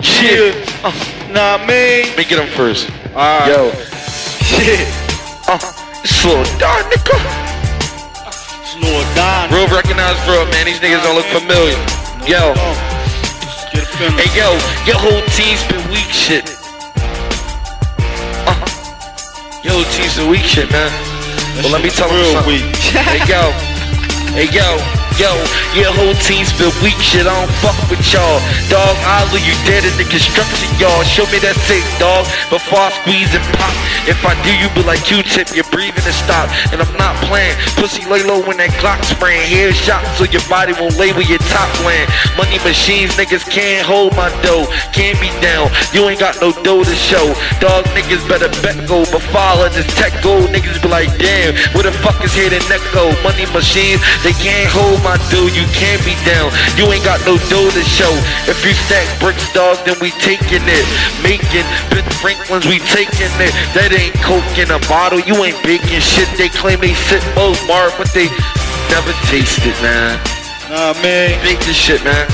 Shit. Uh, nah, man. Let me get him first. Alright. Yo. Shit. Uh, slow down, nigga. Slow down. Real recognized bro, man. These niggas don't look familiar. Yo. Get a feeling. Hey, yo. Your whole team's been weak shit. Uh, your whole team's been weak shit, man. Well, let me tell him real something. weak. Hey, yo. Hey, yo. Yo, your whole team's been weak shit. I don't fuck with y'all. Dog, I'll leave you dead in the construction yard. Show me that safe, dog. Before I squeeze and pop. If I do, you be like Q-tip. Your breathing to stop. And I'm not playing. Pussy lay low when that Glock spraying. Head shot so your body won't label your top land. Money machines, niggas can't hold my dough. Can't be down. You ain't got no dough to show. Dog, niggas better bet go. But follow this tech gold. Niggas be like, damn, where the fuck is head and neck go? Money machines, they can't hold my dude, You can't be down. You ain't got no dough to show. If you stack bricks, dog, then we taking it. Making Ben Franklin's, we taking it. That ain't coke in a bottle. You ain't baking shit. They claim they sit both mark, but they never tasted, man. Nah, man. Bake this shit, man.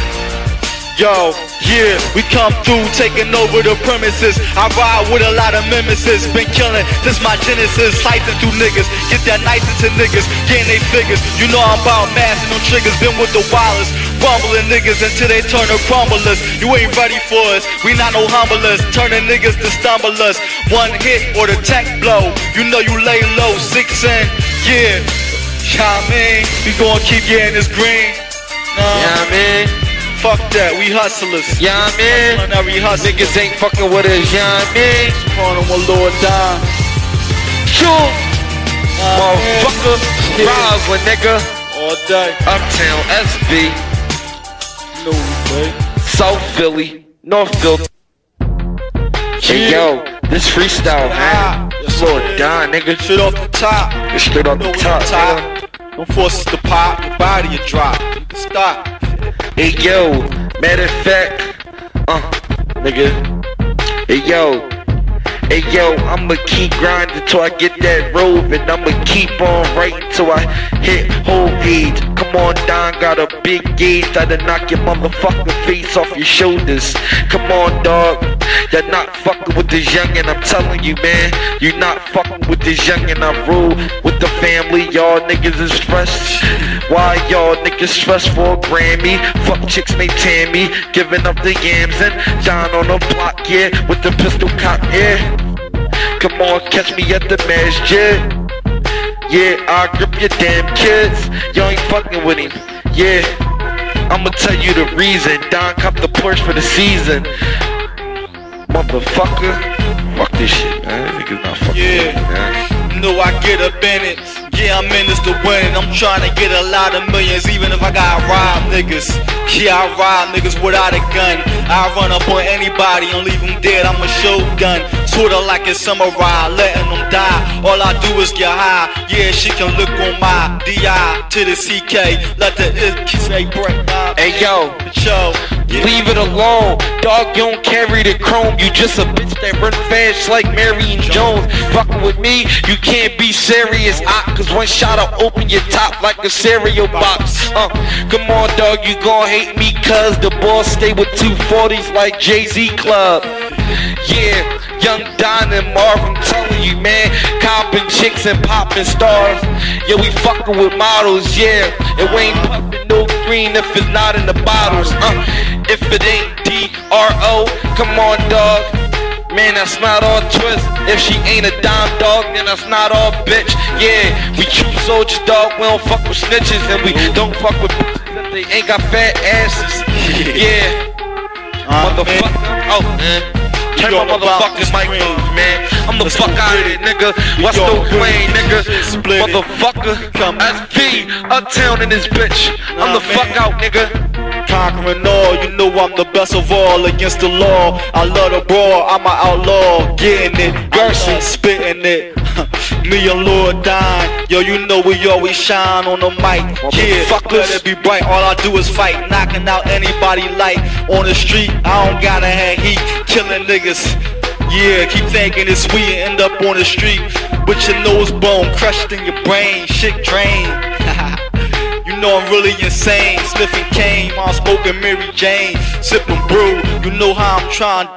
Yo, yeah, we come through taking over the premises. I ride with a lot of mimesis. Been killing this my genesis. Slicing through niggas. Get that nice into niggas. Getting they figures. You know I'm about mashing them triggers. Been with the wireless. Rumbling niggas until they turn to crumblers. You ain't ready for us. We not no humblers. Turning niggas to stumblers. One hit or the tech blow. You know you lay low. Six in. Yeah. Yeah, man. We gon' keep getting this green. Nah. Yeah, man. Fuck that, we hustlers. Yeah, man. Culinary hustlers. Niggas ain't fucking with us, yeah, man. Calling them a Lord Don. Sure. Uh, Motherfucker. Roslyn, nigga. All day. Uptown, SB. No way. South Philly, North Philly. Hey yo, this freestyle, man. Ah. Slow it down, nigga. Shit off the top. It's straight off the top. Don't force us to pop. Your body you drop. You can stop. Hey yo, matter of fact, uh, nigga. Hey yo, hey yo, I'ma keep grinding till I get that robe, and I'ma keep on writing till I hit whole age. Come on, Don, got a big gauge that'll knock your motherfucking face off your shoulders. Come on, dog. You're not fucking with this youngin', I'm telling you, man. You're not fucking with this youngin'. I rule with the family. Y'all niggas is stressed. Why y'all niggas stressed for a Grammy? Fuck chicks named Tammy, giving up the yams and John on the block, yeah, with the pistol cock, yeah. Come on, catch me at the masjid. Yeah, I'll grip your damn kids. You ain't fucking with him. Yeah. I'ma tell you the reason. Don cop the Porsche for the season. Motherfucker. Fuck this shit, man. This nigga's not fucking Yeah. with me, man. You know I get up in it. Yeah, I'm in this to win. I'm trying to get a lot of millions, even if I gotta rob niggas. Yeah, I rob niggas without a gun. I run up on anybody and leave them dead. I'm a shogun. Sorta like a samurai, letting them die. All I do is get high. Yeah, she can look on my DI to the CK. Let the it say break down. Hey yo, Show. Leave it alone. Dog, you don't carry the chrome. You just a bitch that run fast like Marion Jones. Fucking with me, you can't be serious. I, cause one shot will open your top like a cereal box. Uh, come on, dog, you gon' hate me cause the boss stay with 240s like Jay-Z Club. Yeah, young Don and Marv, I'm telling you, man. Copping chicks and popping stars. Yeah, we fucking with models, yeah. We ain't no green if it's not in the bottles. Uh, if it ain't D-R-O, come on, dog. Man, that's not all twist. If she ain't a dime dog, then that's not all bitch. Yeah, we true soldiers, dog. We don't fuck with snitches, and we don't fuck with bitches if they ain't got fat asses. Yeah, Uh, motherfucker. Oh, man. Turn my You all about motherfucking mic off, man. I'm the fuck out of it, nigga. What's no get plane, nigga? Split. Motherfucker. Come. SP, uptown in this bitch. I'm the fuck out, nigga. Conquering all, you know I'm the best of all against the law. I love the brawl, I'm an outlaw, getting it, Gerson spitting it. Me and Lord Don, yo, you know we always shine on the mic. Yeah, Motherfuckers. let it be bright. All I do is fight, knocking out anybody light on the street. I don't gotta have heat, killing niggas. Yeah, keep thinking it's sweet and end up on the street with your nose bone crushed in your brain, shit drain. You know I'm really insane, sniffing cane, smoking Mary Jane, sipping brew. You know how I'm trying